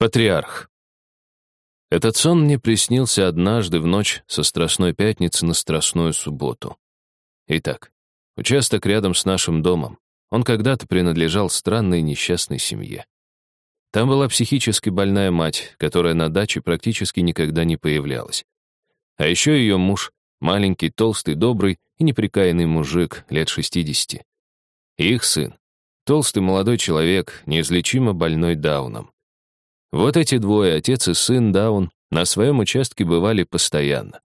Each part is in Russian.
Патриарх. Этот сон мне приснился однажды в ночь со Страстной Пятницы на Страстную Субботу. Итак, участок рядом с нашим домом. Он когда-то принадлежал странной несчастной семье. Там была психически больная мать, которая на даче практически никогда не появлялась. А еще ее муж, маленький, толстый, добрый и неприкаянный мужик лет 60. И их сын, толстый молодой человек, неизлечимо больной Дауном. Вот эти двое, отец и сын Даун, на своем участке бывали постоянно.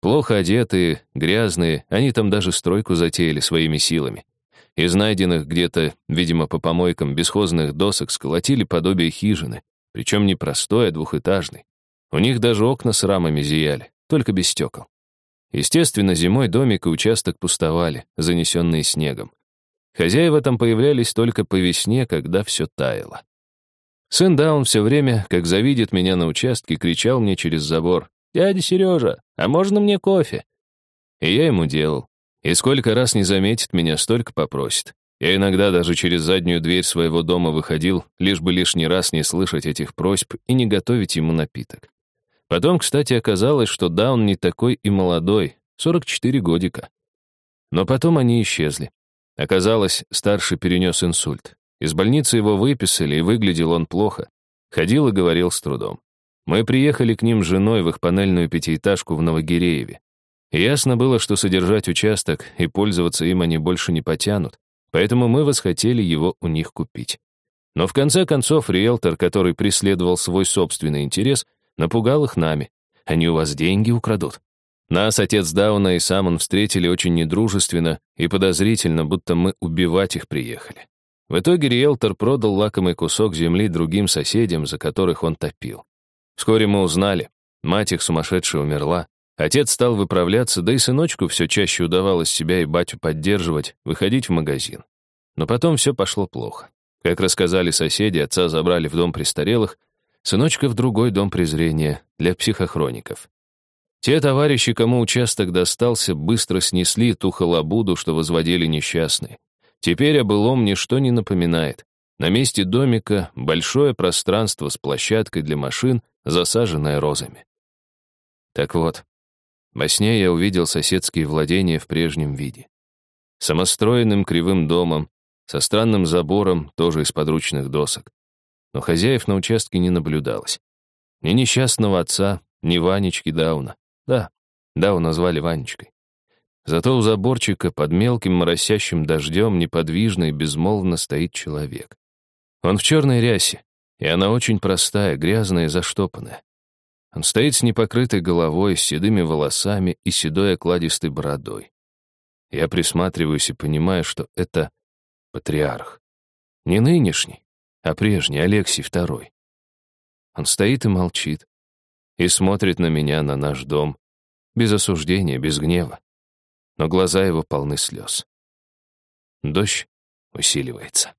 Плохо одетые, грязные, они там даже стройку затеяли своими силами. Из найденных где-то, видимо, по помойкам бесхозных досок сколотили подобие хижины, причем не простой, а двухэтажный. У них даже окна с рамами зияли, только без стекол. Естественно, зимой домик и участок пустовали, занесенные снегом. Хозяева там появлялись только по весне, когда все таяло. Сын Даун все время, как завидит меня на участке, кричал мне через забор. «Дядя Сережа, а можно мне кофе?» И я ему делал. И сколько раз не заметит меня, столько попросит. Я иногда даже через заднюю дверь своего дома выходил, лишь бы лишний раз не слышать этих просьб и не готовить ему напиток. Потом, кстати, оказалось, что Даун не такой и молодой, 44 годика. Но потом они исчезли. Оказалось, старший перенес инсульт. Из больницы его выписали, и выглядел он плохо. Ходил и говорил с трудом. Мы приехали к ним с женой в их панельную пятиэтажку в Новогирееве. Ясно было, что содержать участок и пользоваться им они больше не потянут, поэтому мы восхотели его у них купить. Но в конце концов риэлтор, который преследовал свой собственный интерес, напугал их нами. Они у вас деньги украдут. Нас отец Дауна и сам он встретили очень недружественно и подозрительно, будто мы убивать их приехали. В итоге риэлтор продал лакомый кусок земли другим соседям, за которых он топил. Вскоре мы узнали, мать их сумасшедшая умерла, отец стал выправляться, да и сыночку все чаще удавалось себя и батю поддерживать, выходить в магазин. Но потом все пошло плохо. Как рассказали соседи, отца забрали в дом престарелых, сыночка в другой дом презрения для психохроников. Те товарищи, кому участок достался, быстро снесли ту халабуду, что возводили несчастные. Теперь о былом ничто не напоминает. На месте домика большое пространство с площадкой для машин, засаженное розами. Так вот, во сне я увидел соседские владения в прежнем виде. Самостроенным кривым домом, со странным забором, тоже из подручных досок. Но хозяев на участке не наблюдалось. Ни несчастного отца, ни Ванечки Дауна. Да, Дауна звали Ванечкой. Зато у заборчика под мелким моросящим дождем неподвижно и безмолвно стоит человек. Он в черной рясе, и она очень простая, грязная и заштопанная. Он стоит с непокрытой головой, с седыми волосами и седой окладистой бородой. Я присматриваюсь и понимаю, что это патриарх. Не нынешний, а прежний, Алексий II. Он стоит и молчит, и смотрит на меня, на наш дом, без осуждения, без гнева но глаза его полны слез. Дождь усиливается.